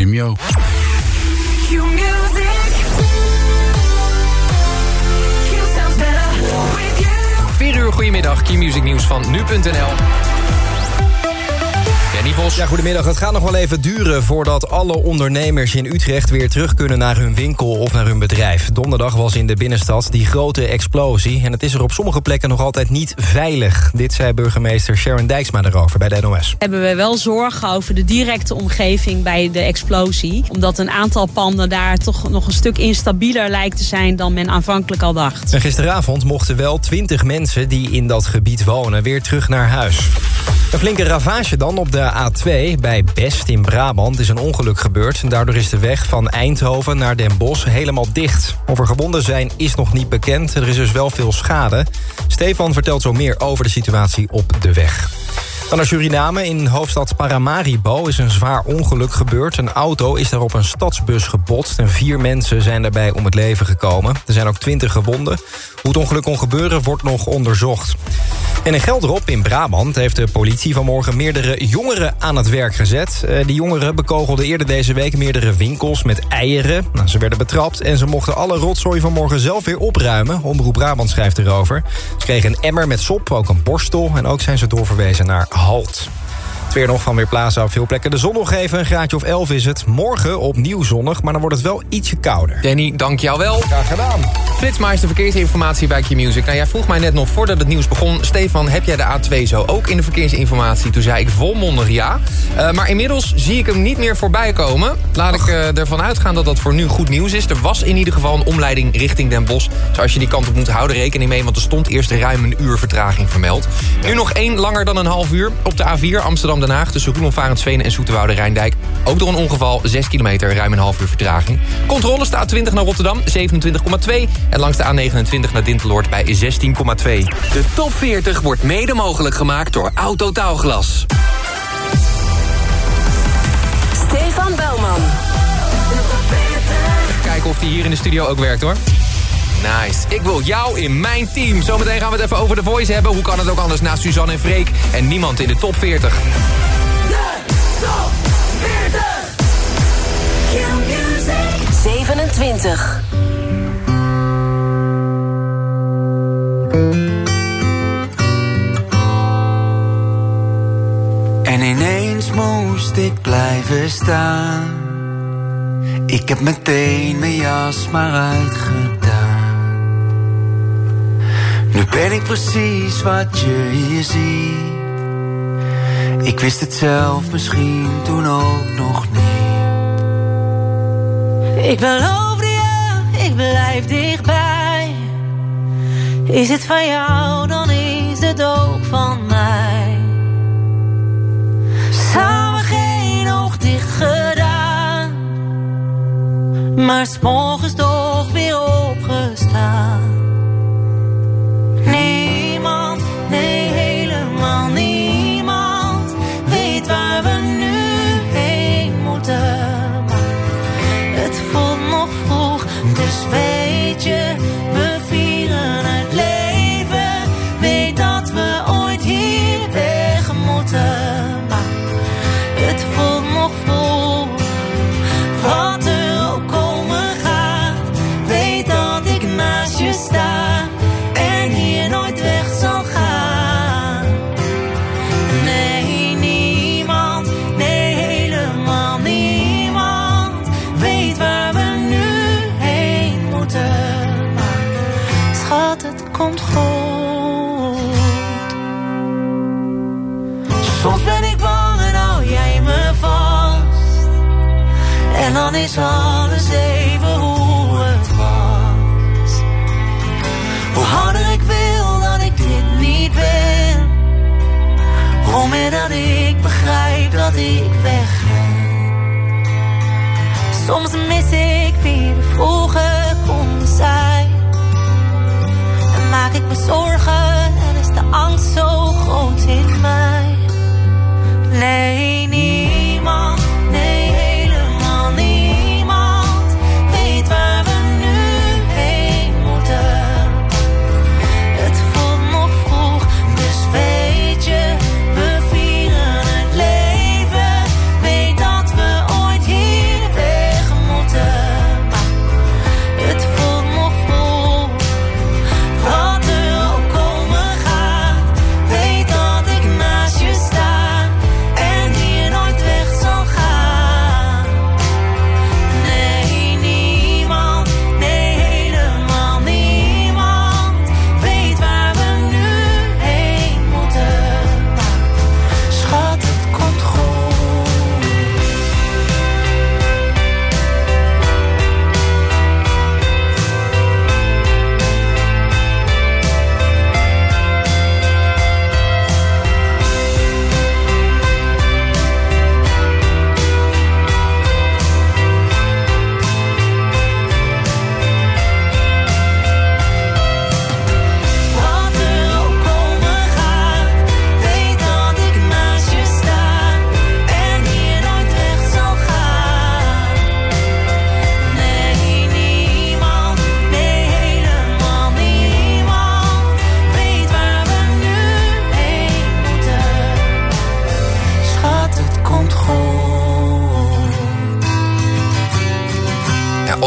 Jimjo. Q-music. Q sounds better with you. 4 uur, goedemiddag. Key Music Nieuws van nu.nl. Danny Vos. Ja, goedemiddag. Het gaat nog wel even duren voordat alle ondernemers in Utrecht weer terug kunnen naar hun winkel of naar hun bedrijf. Donderdag was in de binnenstad die grote explosie en het is er op sommige plekken nog altijd niet veilig. Dit zei burgemeester Sharon Dijksma erover bij de NOS. hebben we wel zorgen over de directe omgeving bij de explosie. Omdat een aantal panden daar toch nog een stuk instabieler lijkt te zijn dan men aanvankelijk al dacht. En gisteravond mochten wel 20 mensen die in dat gebied wonen weer terug naar huis. Een flinke ravage dan op de A2 bij Best in Brabant is een ongeluk gebeurd. Daardoor is de weg van Eindhoven naar Den Bosch helemaal dicht. Of er gewonden zijn is nog niet bekend. Er is dus wel veel schade. Stefan vertelt zo meer over de situatie op de weg. Dan naar Suriname. In hoofdstad Paramaribo is een zwaar ongeluk gebeurd. Een auto is daar op een stadsbus gebotst... en vier mensen zijn daarbij om het leven gekomen. Er zijn ook twintig gewonden. Hoe het ongeluk kon gebeuren wordt nog onderzocht. En in Gelderop in Brabant heeft de politie vanmorgen meerdere jongeren aan het werk gezet. Eh, Die jongeren bekogelden eerder deze week meerdere winkels met eieren. Nou, ze werden betrapt en ze mochten alle rotzooi vanmorgen zelf weer opruimen. Omroep Brabant schrijft erover. Ze kregen een emmer met sop, ook een borstel en ook zijn ze doorverwezen naar Halt. Het weer nog van Weerplaza op veel plekken. De zon nog even, een graadje of 11 is het. Morgen opnieuw zonnig, maar dan wordt het wel ietsje kouder. Danny, dank jou wel. Graag gedaan. Flitsmeister verkeersinformatie bij Q-Music. Nou, jij vroeg mij net nog voordat het nieuws begon... Stefan, heb jij de A2 zo ook in de verkeersinformatie? Toen zei ik volmondig ja. Eh, maar inmiddels zie ik hem niet meer voorbij komen. Laat ik eh, ervan uitgaan dat dat voor nu goed nieuws is. Er was in ieder geval een omleiding richting Den Bosch. Dus als je die kant op moet, houden rekening mee... want er stond eerst ruim een uur vertraging vermeld. Nu nog één langer dan een half uur. Op de A4 Amsterdam-Den Haag tussen Roelof-Varensveen en Zoeterwoude Rijndijk. Ook door een ongeval, 6 kilometer, ruim een half uur vertraging. Controle staat 20 naar Rotterdam, 27,2. En langs de A29 naar Dinteloord bij 16,2. De top 40 wordt mede mogelijk gemaakt door Autotaalglas. Stefan Belman. Kijken of die hier in de studio ook werkt hoor. Nice. Ik wil jou in mijn team. Zometeen gaan we het even over de voice hebben. Hoe kan het ook anders na Suzanne en Freek? En niemand in de top 40. Top 40. Q-music. 27. En ineens moest ik blijven staan. Ik heb meteen mijn jas maar uitgedaan. Nu ben ik precies wat je hier ziet. Ik wist het zelf misschien toen ook nog niet. Ik beloof je, ik blijf dichtbij. Is het van jou, dan is het ook van mij. Samen geen oog dicht gedaan. Maar s'morgens toch weer opgestaan. Weet is alles even hoe het was. Hoe harder ik wil dat ik dit niet ben. Hoe meer dat ik begrijp dat ik weg. Soms mis ik wie we vroeger konden zijn. En maak ik me zorgen en is de angst zo groot in mij. Nee,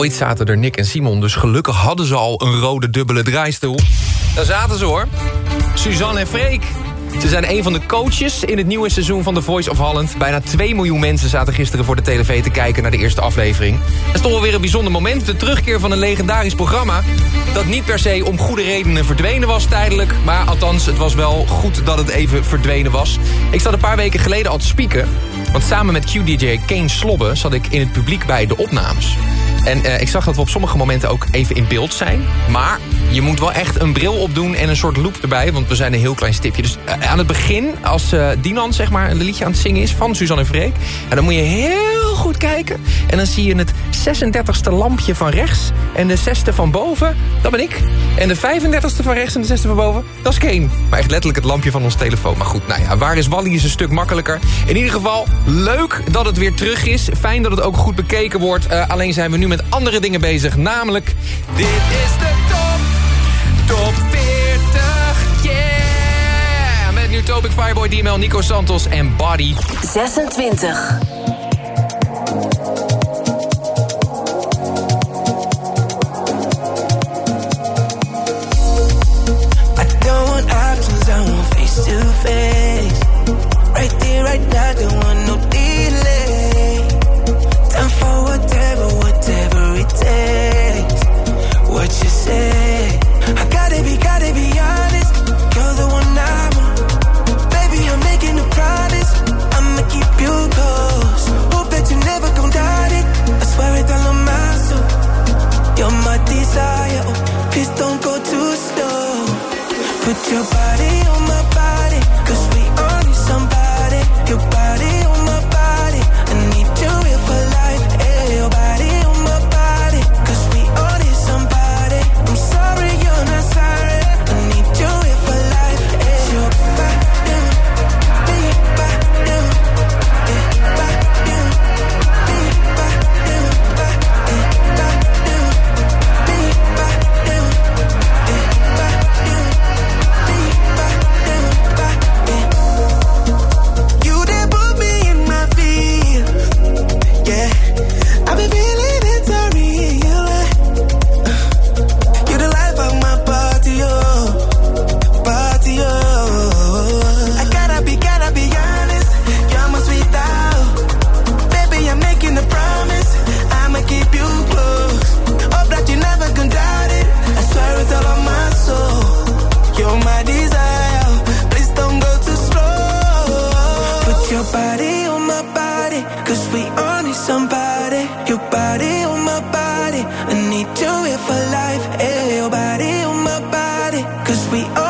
ooit zaten er Nick en Simon, dus gelukkig hadden ze al een rode dubbele draaistoel. Daar zaten ze hoor. Suzanne en Freek. Ze zijn een van de coaches in het nieuwe seizoen van The Voice of Holland. Bijna 2 miljoen mensen zaten gisteren voor de tv te kijken naar de eerste aflevering. Het is toch wel weer een bijzonder moment. De terugkeer van een legendarisch programma. Dat niet per se om goede redenen verdwenen was tijdelijk. Maar althans, het was wel goed dat het even verdwenen was. Ik zat een paar weken geleden al te spieken. Want samen met Q-DJ Kane Slobbe zat ik in het publiek bij de opnames. En eh, ik zag dat we op sommige momenten ook even in beeld zijn. Maar je moet wel echt een bril opdoen en een soort loop erbij. Want we zijn een heel klein stipje. Dus eh, aan het begin, als eh, Dinan zeg maar, een liedje aan het zingen is van Suzanne en Freek... Dan moet je heel goed kijken. En dan zie je het 36e lampje van rechts. En de zesde van boven, dat ben ik. En de 35e van rechts en de zesde van boven, dat is Kane. Maar echt letterlijk het lampje van ons telefoon. Maar goed, nou ja, waar is Wally is een stuk makkelijker. In ieder geval, leuk dat het weer terug is. Fijn dat het ook goed bekeken wordt. Eh, alleen zijn we nu met andere dingen bezig. Namelijk, dit is de top, top 40, yeah! Met nu Topic Fireboy, DML, Nico Santos en Body. 26.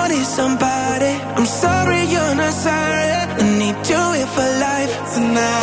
Need somebody. I'm sorry you're not sorry. I need you here for life tonight.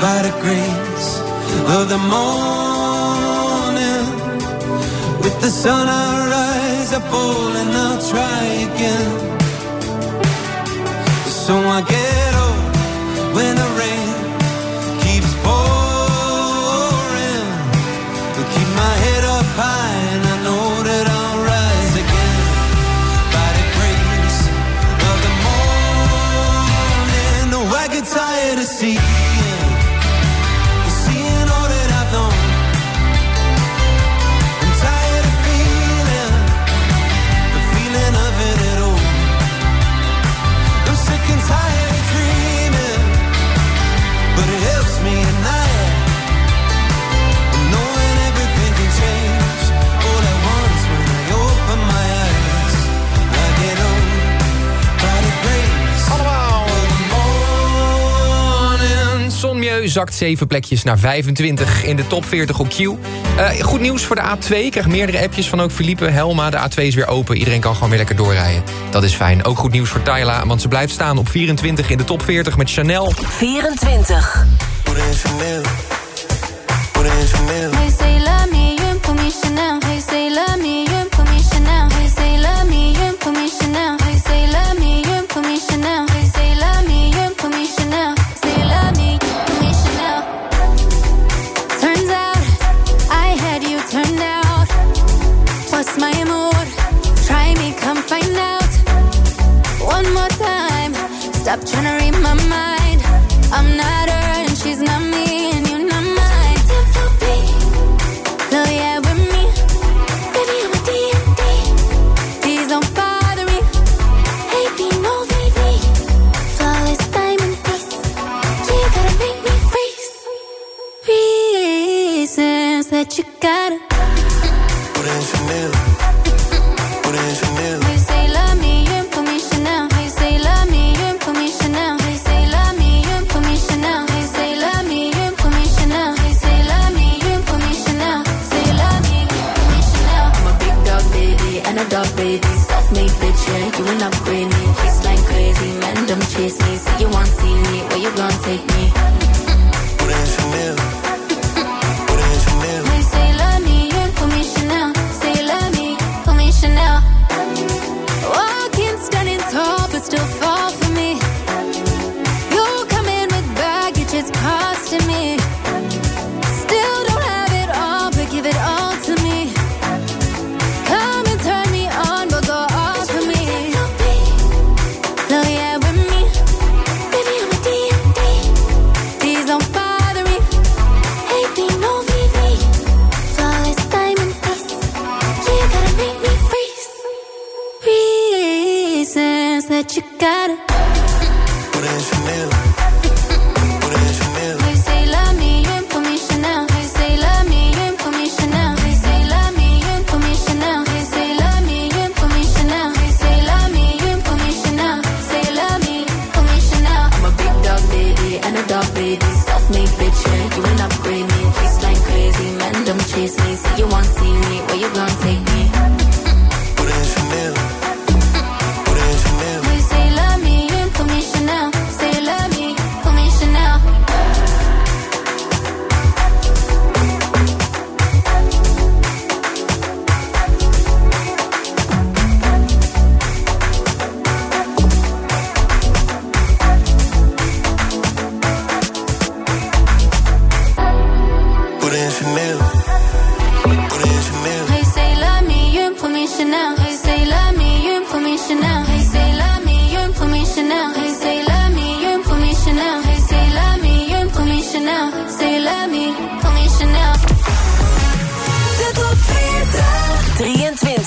by the grace of the morning. With the sun I rise, I fall and I'll try again. So I get up when the rain keeps pouring. I keep my head up high and I know that I'm. tired of seeing zakt 7 plekjes naar 25 in de top 40 op Q. Eh, goed nieuws voor de A2. Ik krijg meerdere appjes van ook Philippe, Helma. De A2 is weer open. Iedereen kan gewoon weer lekker doorrijden. Dat is fijn. Ook goed nieuws voor Tyla, want ze blijft staan op 24 in de top 40 met Chanel. 24. and a dog baby. Self-made bitch, yeah, you an upgrade me. Chase like crazy, man, don't chase me. Say you want see me, where you gonna take me?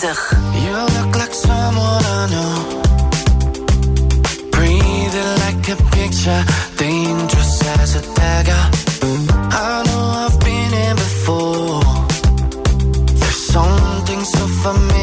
bezig. You look like someone I know. Breathing like a picture, dangerous as a dagger. I know I've been here before. There's something so familiar.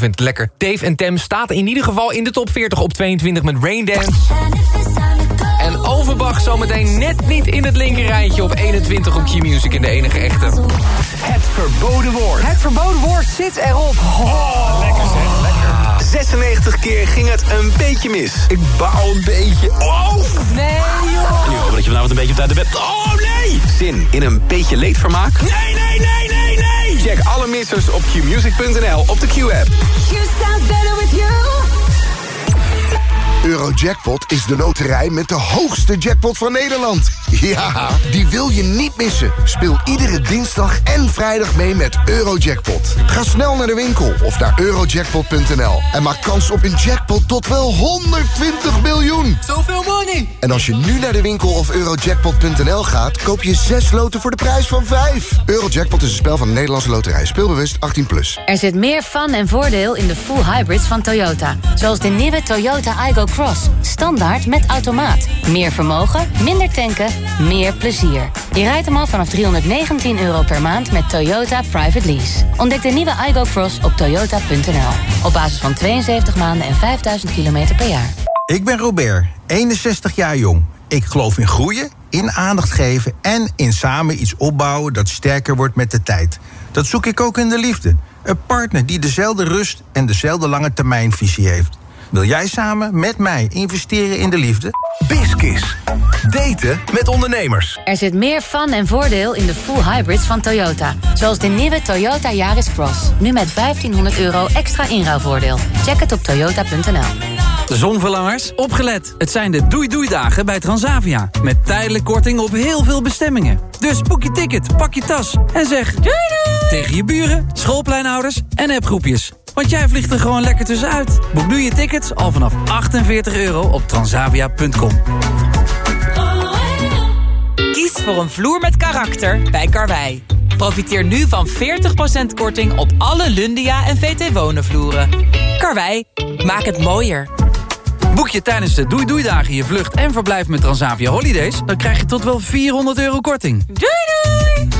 Vindt het lekker. Dave en Tem staat in ieder geval in de top 40 op 22 met Rain Dance. En Overbach zometeen net niet in het linker rijtje op 21 op Q-Music in de enige echte. Het verboden woord. Het verboden woord zit erop. Oh, lekker zeg, lekker. 96 keer ging het een beetje mis. Ik bouw een beetje. Oh! Nee, joh. Nu hoop dat je vanavond een beetje op tijd bent. Oh, nee! Zin in een beetje leedvermaak? Nee, Check alle missers op qmusic.nl op de Q-app. You sound better with you. Eurojackpot is de loterij met de hoogste jackpot van Nederland. Ja, die wil je niet missen. Speel iedere dinsdag en vrijdag mee met Eurojackpot. Ga snel naar de winkel of naar eurojackpot.nl en maak kans op een jackpot tot wel 120 miljoen. Zoveel money! En als je nu naar de winkel of eurojackpot.nl gaat, koop je 6 loten voor de prijs van 5. Eurojackpot is een spel van de Nederlandse loterij. Speelbewust 18+. Plus. Er zit meer fun en voordeel in de full hybrids van Toyota. Zoals de nieuwe Toyota Igo Cross. Standaard met automaat. Meer vermogen, minder tanken, meer plezier. Je rijdt hem al vanaf 319 euro per maand met Toyota Private Lease. Ontdek de nieuwe Igo Cross op toyota.nl. Op basis van 72 maanden en 5000 kilometer per jaar. Ik ben Robert, 61 jaar jong. Ik geloof in groeien, in aandacht geven en in samen iets opbouwen dat sterker wordt met de tijd. Dat zoek ik ook in de liefde. Een partner die dezelfde rust en dezelfde lange termijnvisie heeft. Wil jij samen met mij investeren in de liefde? Biskis. Daten met ondernemers. Er zit meer fun en voordeel in de full hybrids van Toyota. Zoals de nieuwe Toyota Yaris Cross. Nu met 1500 euro extra inruilvoordeel. Check het op toyota.nl. Zonverlangers, opgelet. Het zijn de doei-doei-dagen bij Transavia. Met tijdelijk korting op heel veel bestemmingen. Dus boek je ticket, pak je tas en zeg... Doei doei! Tegen je buren, schoolpleinouders en appgroepjes. Want jij vliegt er gewoon lekker tussenuit. Boek nu je tickets al vanaf 48 euro op transavia.com. Kies voor een vloer met karakter bij Karwei. Profiteer nu van 40% korting op alle Lundia en VT Wonen vloeren. Karwei, maak het mooier. Boek je tijdens de Doei Doei Dagen je vlucht en verblijf met Transavia Holidays... dan krijg je tot wel 400 euro korting. Doei doei!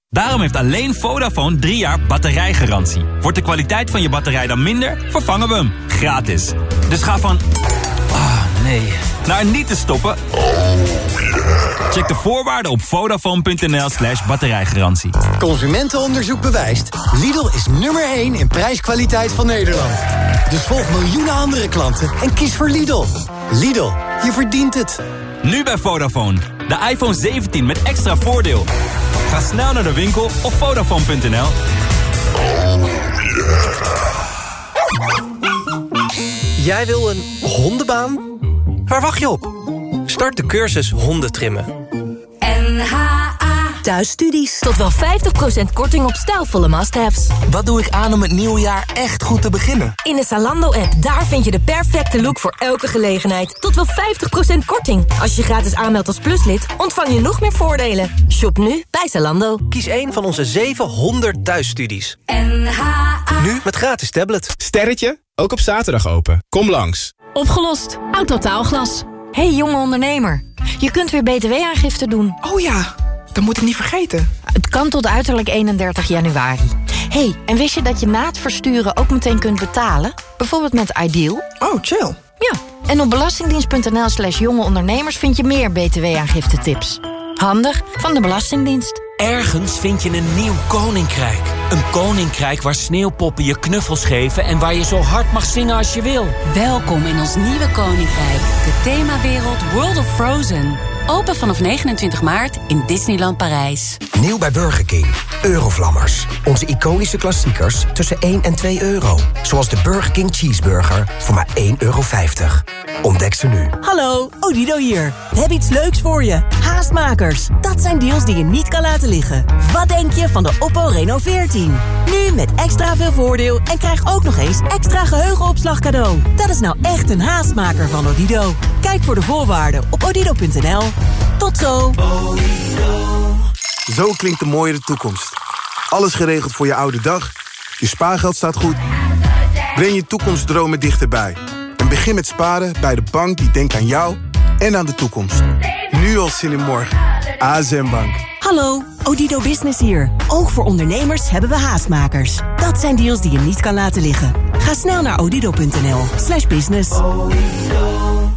Daarom heeft alleen Vodafone 3 jaar batterijgarantie. Wordt de kwaliteit van je batterij dan minder, vervangen we hem. Gratis. Dus ga van... Ah, nee. Naar niet te stoppen... Check de voorwaarden op vodafone.nl slash batterijgarantie. Consumentenonderzoek bewijst. Lidl is nummer 1 in prijskwaliteit van Nederland. Dus volg miljoenen andere klanten en kies voor Lidl. Lidl, je verdient het. Nu bij Vodafone. De iPhone 17 met extra voordeel. Ga snel naar de winkel of vodafone.nl. Jij wil een hondenbaan? Waar wacht je op? Start de cursus hondentrimmen. Thuisstudies. Tot wel 50% korting op stijlvolle must-haves. Wat doe ik aan om het nieuwe jaar echt goed te beginnen? In de Zalando-app, daar vind je de perfecte look voor elke gelegenheid. Tot wel 50% korting. Als je gratis aanmeldt als pluslid, ontvang je nog meer voordelen. Shop nu bij Zalando. Kies een van onze 700 thuisstudies. Nu met gratis tablet. Sterretje, ook op zaterdag open. Kom langs. Opgelost. Autotaalglas. Hey jonge ondernemer. Je kunt weer btw-aangifte doen. Oh ja, dat moet ik niet vergeten. Het kan tot uiterlijk 31 januari. hey, en wist je dat je na het versturen ook meteen kunt betalen? Bijvoorbeeld met Ideal? Oh, chill. Ja, en op belastingdienst.nl slash jonge ondernemers vind je meer btw-aangifte tips. Handig van de Belastingdienst. Ergens vind je een nieuw koninkrijk. Een koninkrijk waar sneeuwpoppen je knuffels geven... en waar je zo hard mag zingen als je wil. Welkom in ons nieuwe koninkrijk. De themawereld World of Frozen. Open vanaf 29 maart in Disneyland Parijs. Nieuw bij Burger King. Eurovlammers. Onze iconische klassiekers tussen 1 en 2 euro. Zoals de Burger King Cheeseburger voor maar 1,50 euro. Ontdek ze nu. Hallo, Odido hier. We hebben iets leuks voor je. Haastmakers. Dat zijn deals die je niet kan laten liggen. Wat denk je van de Oppo Reno 14? Nu met extra veel voordeel en krijg ook nog eens extra geheugenopslag cadeau. Dat is nou echt een haastmaker van Odido. Kijk voor de voorwaarden op odido.nl. Tot zo. Zo klinkt de mooiere toekomst. Alles geregeld voor je oude dag. Je spaargeld staat goed. Breng je toekomstdromen dichterbij. En begin met sparen bij de bank die denkt aan jou en aan de toekomst. Nu al zin in morgen. ASM Bank. Hallo, Odido Business hier. Ook voor ondernemers hebben we haastmakers. Dat zijn deals die je niet kan laten liggen. Ga snel naar odido.nl slash business.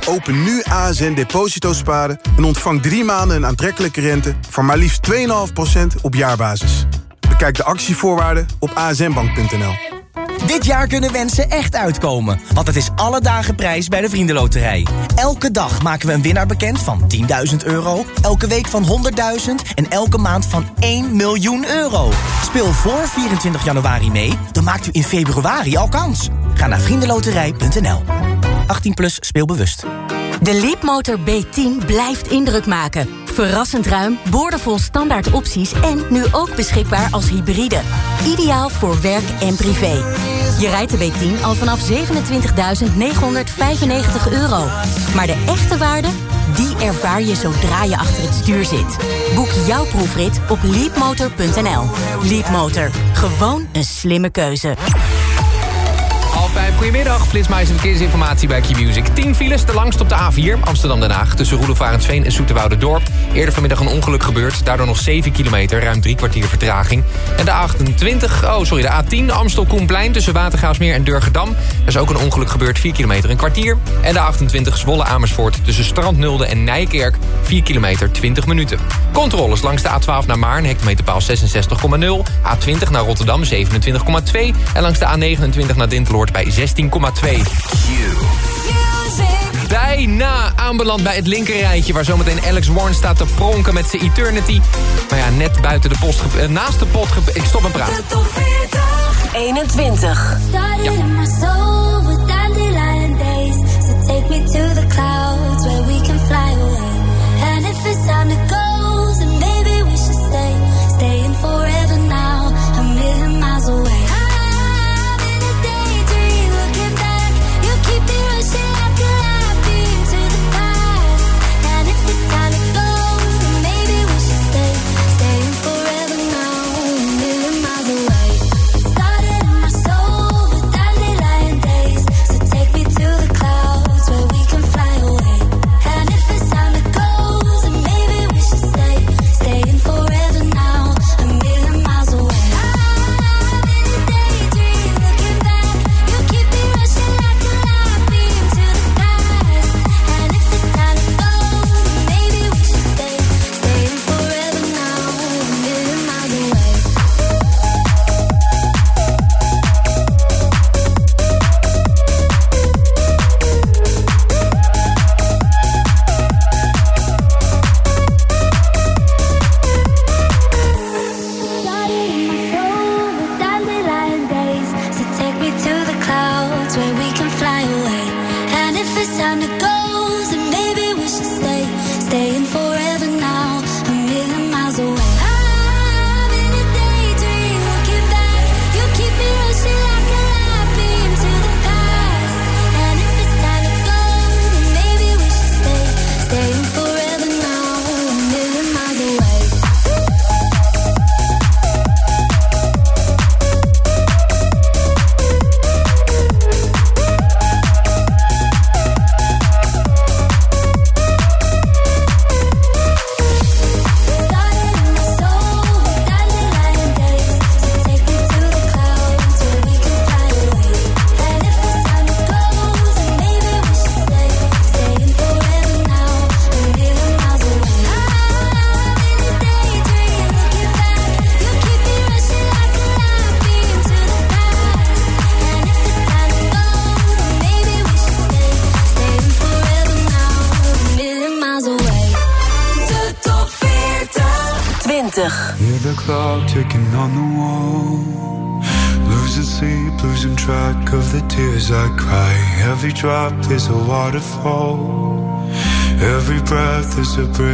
Open nu ASN Deposito Sparen en ontvang drie maanden een aantrekkelijke rente... van maar liefst 2,5% op jaarbasis. Bekijk de actievoorwaarden op asnbank.nl. Dit jaar kunnen wensen echt uitkomen, want het is alle dagen prijs bij de Vriendenloterij. Elke dag maken we een winnaar bekend van 10.000 euro, elke week van 100.000 en elke maand van 1 miljoen euro. Speel voor 24 januari mee, dan maakt u in februari al kans. Ga naar vriendenloterij.nl. 18 plus speelbewust. De Leapmotor B10 blijft indruk maken. Verrassend ruim, boordevol standaard opties en nu ook beschikbaar als hybride. Ideaal voor werk en privé. Je rijdt de B10 al vanaf 27.995 euro. Maar de echte waarde, die ervaar je zodra je achter het stuur zit. Boek jouw proefrit op leapmotor.nl. Leapmotor, gewoon een slimme keuze. Goedemiddag. Flitsmeister verkeersinformatie bij Q-Music. 10 files, de langst op de A4, Amsterdam-Den Haag... tussen Roelofarensveen en Zoeterwoude-Dorp. Eerder vanmiddag een ongeluk gebeurd. Daardoor nog 7 kilometer, ruim drie kwartier vertraging. En de 28, oh sorry, de A10, Amstel-Koenplein... tussen Watergaasmeer en Durgedam. Er is ook een ongeluk gebeurd, 4 kilometer, een kwartier. En de 28, Zwolle-Amersfoort tussen Strandnulde en Nijkerk... 4 kilometer, 20 minuten. Controles langs de A12 naar Maarn, hectometerpaal 66,0. A20 naar Rotterdam, 27,2. En langs de A29 naar Dinteloord bij 16,2. Bijna aanbeland bij het linkerrijtje... waar zometeen Alex Warren staat te pronken met zijn Eternity. Maar ja, net buiten de post, eh, naast de pot... Ik stop en praat. 21. Started to surprise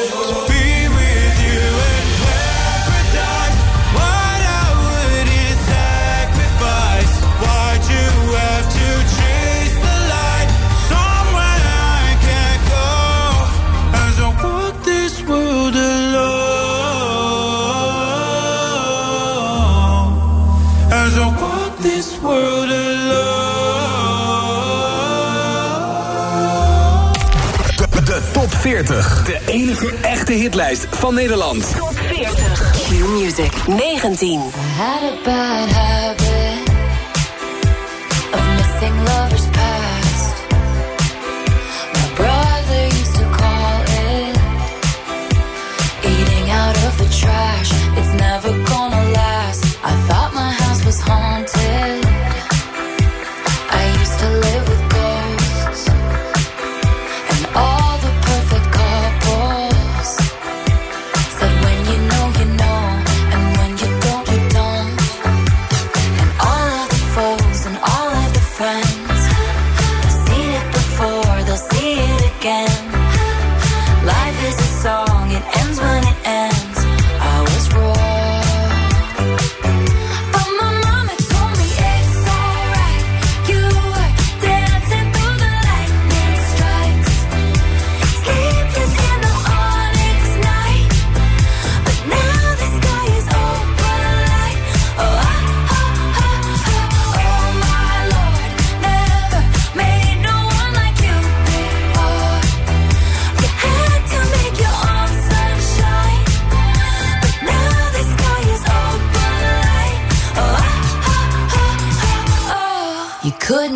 40. De enige echte hitlijst van Nederland. Top 40. Q-Music 19. I had a bad habit of missing lovers.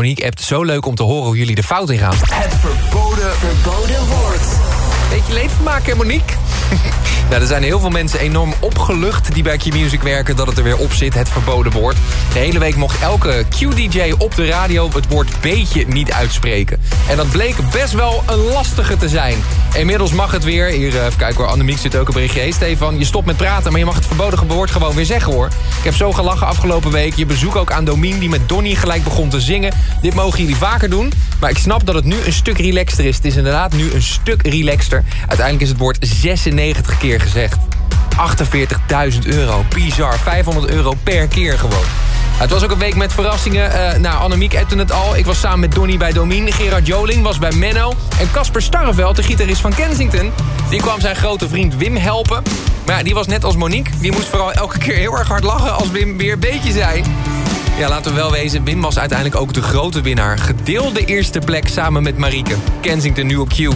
Monique appt zo leuk om te horen hoe jullie de fout ingaan. Het verboden, verboden woord. Beetje leedvermaak, hè Monique? nou, er zijn heel veel mensen enorm opgelucht die bij Q-Music werken... dat het er weer op zit, het verboden woord. De hele week mocht elke Q-DJ op de radio het woord beetje niet uitspreken. En dat bleek best wel een lastige te zijn. Inmiddels mag het weer. Hier, eh, even kijken hoor, Annemiek zit ook een berichtje. Stefan, je stopt met praten, maar je mag het verboden woord gewoon weer zeggen hoor. Ik heb zo gelachen afgelopen week. Je bezoek ook aan Domien die met Donnie gelijk begon te zingen. Dit mogen jullie vaker doen. Maar ik snap dat het nu een stuk relaxter is. Het is inderdaad nu een stuk relaxter. Uiteindelijk is het woord 96 keer gezegd. 48.000 euro. Bizar. 500 euro per keer gewoon. Het was ook een week met verrassingen. Uh, nou, Annemiek ette het al. Ik was samen met Donny bij Domien. Gerard Joling was bij Menno. En Casper Starreveld, de gitarist van Kensington... die kwam zijn grote vriend Wim helpen. Maar ja, die was net als Monique. Die moest vooral elke keer heel erg hard lachen als Wim weer beetje zei. Ja, laten we wel wezen, Wim was uiteindelijk ook de grote winnaar. Gedeelde eerste plek samen met Marieke. Kensington nu op Q.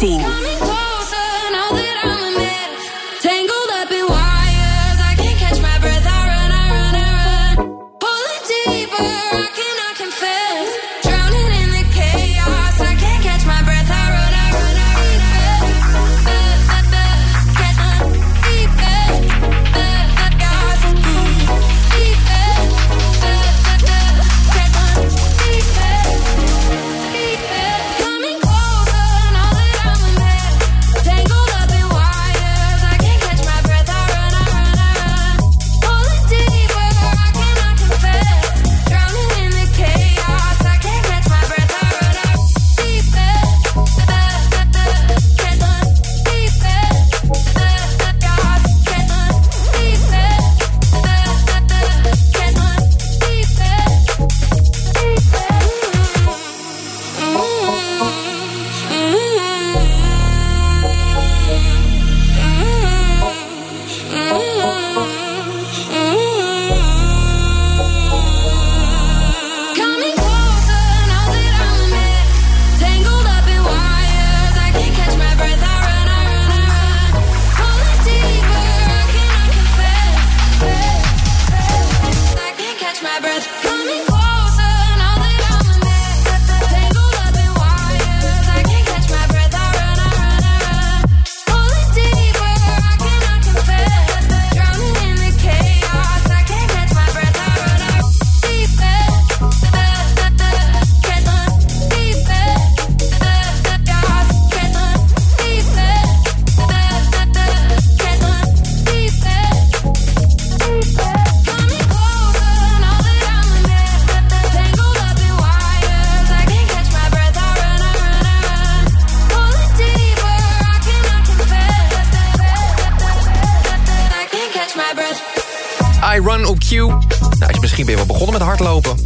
16.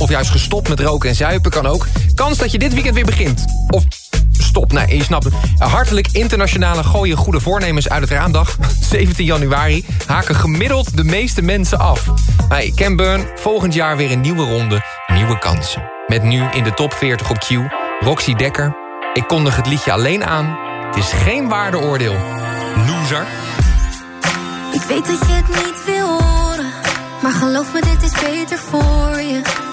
of juist gestopt met roken en zuipen kan ook. Kans dat je dit weekend weer begint. Of stop. Nee, je snapt het. Hartelijk internationale gooien goede voornemens uit het raamdag. 17 januari haken gemiddeld de meeste mensen af. Hey, Camburn, volgend jaar weer een nieuwe ronde, nieuwe kansen. Met nu in de top 40 op Q, Roxy Dekker. Ik kondig het liedje alleen aan. Het is geen waardeoordeel. Loser. Ik weet dat je het niet wil horen. Maar geloof me, dit is beter voor je.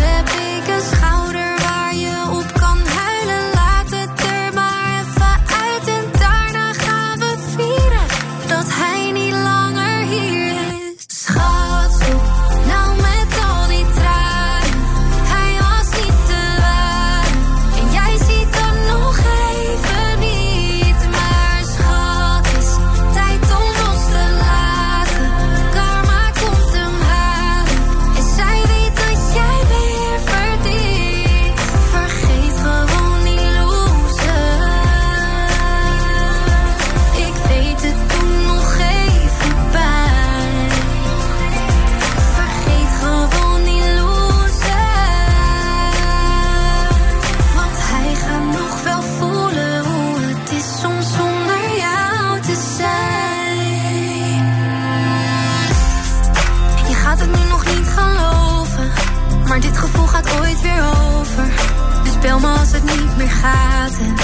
niet meer gaat. En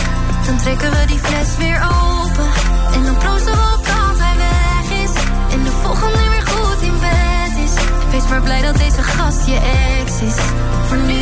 dan trekken we die fles weer open. En dan proosten we op dat hij weg is. En de volgende weer goed in bed is. Wees maar blij dat deze gast je ex is. Voor nu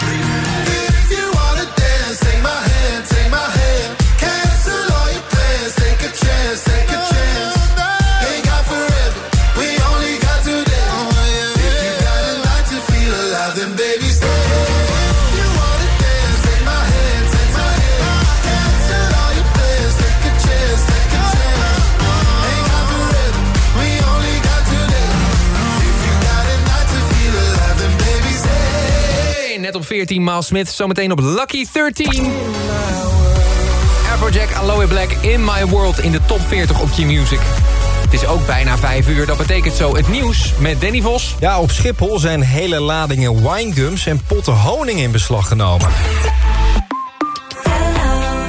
14, Miles Smith. Zometeen op Lucky 13. Afrojack, Aloe Black, In My World in de top 40 op Q-Music. Het is ook bijna 5 uur. Dat betekent zo het nieuws met Danny Vos. Ja, op Schiphol zijn hele ladingen winegums en potten honing in beslag genomen.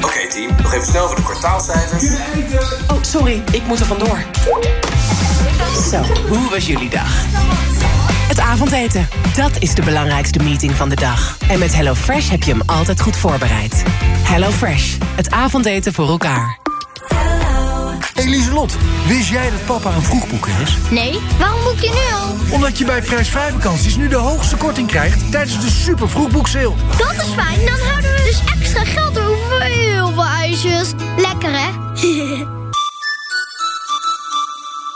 Oké team, nog even snel voor de kwartaalcijfers. Oh, sorry, ik moet er vandoor. Zo, hoe was jullie dag? Avondeten, dat is de belangrijkste meeting van de dag. En met HelloFresh heb je hem altijd goed voorbereid. HelloFresh, het avondeten voor elkaar. Eliselot, wist jij dat papa een vroegboeker is? Nee, waarom boek je nu al? Omdat je bij prijsvrij vakanties nu de hoogste korting krijgt tijdens de super vroegboekseil. Dat is fijn, dan houden we dus extra geld over voor heel veel ijsjes. Lekker hè?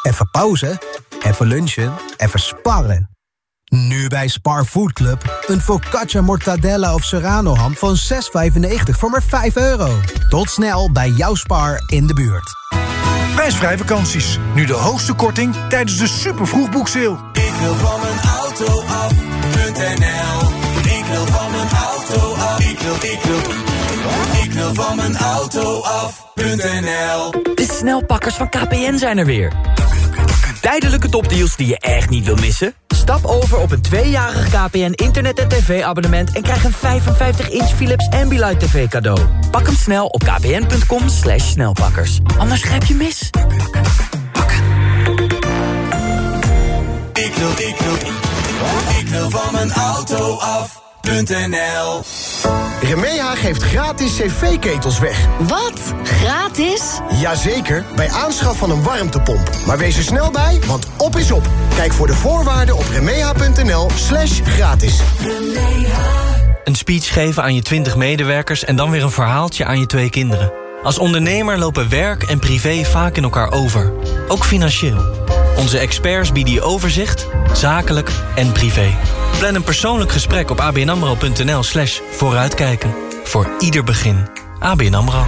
Even pauze, even lunchen, even sparren. Nu bij Spar Food Club. Een focaccia mortadella of serrano ham van 6,95 voor maar 5 euro. Tot snel bij jouw Spar in de buurt. Prijsvrij vakanties, nu de hoogste korting tijdens de super vroegboekseil. Ik wil van mijn auto af.nl Ik wil van mijn auto af. Ik wil, ik wil, ik wil van mijn auto af.nl De snelpakkers van KPN zijn er weer. Tijdelijke topdeals die je echt niet wil missen? Stap over op een tweejarig KPN internet- en tv-abonnement... en krijg een 55-inch Philips Ambilight TV cadeau. Pak hem snel op kpn.com slash snelpakkers. Anders grijp je mis. Ik wil, ik ik wil van mijn auto af. remeha.nl Remeha geeft gratis cv-ketels weg. Wat? Gratis? Jazeker, bij aanschaf van een warmtepomp. Maar wees er snel bij, want op is op. Kijk voor de voorwaarden op remeha.nl slash gratis. Een speech geven aan je 20 medewerkers en dan weer een verhaaltje aan je twee kinderen. Als ondernemer lopen werk en privé vaak in elkaar over. Ook financieel. Onze experts bieden je overzicht, zakelijk en privé. Plan een persoonlijk gesprek op abnamro.nl slash vooruitkijken. Voor ieder begin. ABN AMRO.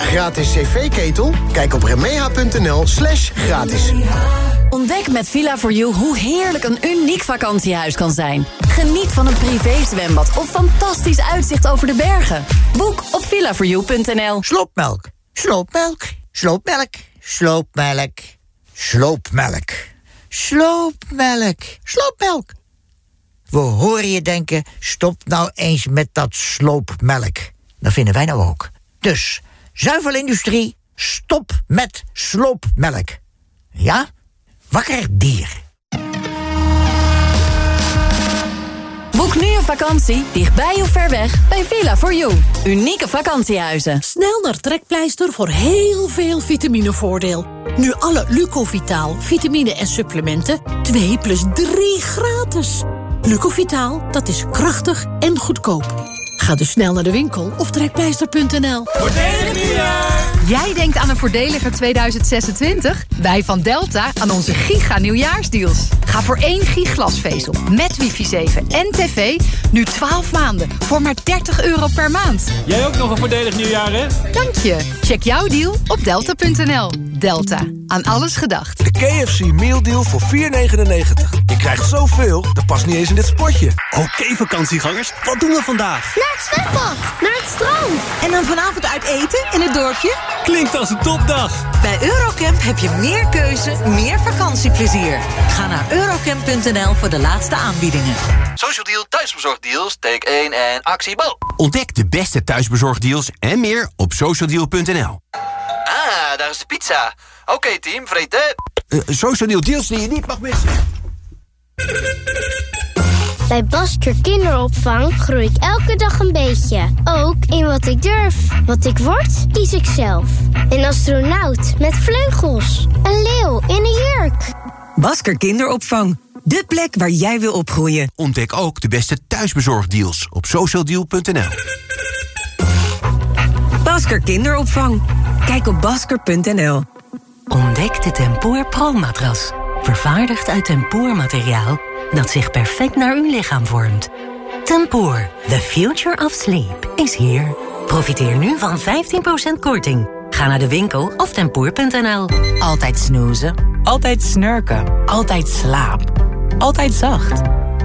Gratis cv-ketel? Kijk op remeha.nl slash gratis. Ontdek met Villa4You hoe heerlijk een uniek vakantiehuis kan zijn. Geniet van een privézwembad of fantastisch uitzicht over de bergen. Boek op villa4you.nl. Sloopmelk, sloopmelk, sloopmelk, sloopmelk, sloopmelk, sloopmelk, sloopmelk. We horen je denken, stop nou eens met dat sloopmelk. Dat vinden wij nou ook. Dus, zuivelindustrie, stop met sloopmelk. Ja? Wakker dier. Boek nu een vakantie, dichtbij of ver weg, bij Villa4You. Unieke vakantiehuizen. Snel naar Trekpleister voor heel veel vitaminevoordeel. Nu alle Lucovitaal, vitamine en supplementen 2 plus 3 gratis. Lucovitaal, dat is krachtig en goedkoop. Ga dus snel naar de winkel of trekpleister.nl. Voordelig nieuwjaar! Jij denkt aan een voordeliger 2026? Wij van Delta aan onze giga nieuwjaarsdeals. Ga voor één giglasvezel met wifi 7 en tv nu 12 maanden voor maar 30 euro per maand. Jij ook nog een voordelig nieuwjaar, hè? Dank je. Check jouw deal op delta.nl. Delta. Aan alles gedacht. De KFC Meal Deal voor 4,99. Je krijgt zoveel, dat past niet eens in dit spotje. Oké vakantiegangers, wat doen we vandaag? Naar het zwembad, naar het strand. En dan vanavond uit eten in het dorpje? Klinkt als een topdag. Bij Eurocamp heb je meer keuze, meer vakantieplezier. Ga naar eurocamp.nl voor de laatste aanbiedingen. Social Deal thuisbezorgdeals, take 1 en actie. Ontdek de beste thuisbezorgdeals en meer op socialdeal.nl. Ah, daar is de pizza. Oké team, vreten. Uh, social Deal deals die je niet mag missen. Bij Basker Kinderopvang groei ik elke dag een beetje. Ook in wat ik durf. Wat ik word, kies ik zelf. Een astronaut met vleugels. Een leeuw in een jurk. Basker Kinderopvang. De plek waar jij wil opgroeien. Ontdek ook de beste thuisbezorgdeals op socialdeal.nl. Basker Kinderopvang. Kijk op basker.nl. Ontdek de Tempoor Pro-matras. Vervaardigd uit tempoormateriaal dat zich perfect naar uw lichaam vormt. Tempoor, the future of sleep, is here. Profiteer nu van 15% korting. Ga naar de winkel of tempoor.nl. Altijd snoezen, altijd snurken, altijd slaap, altijd zacht.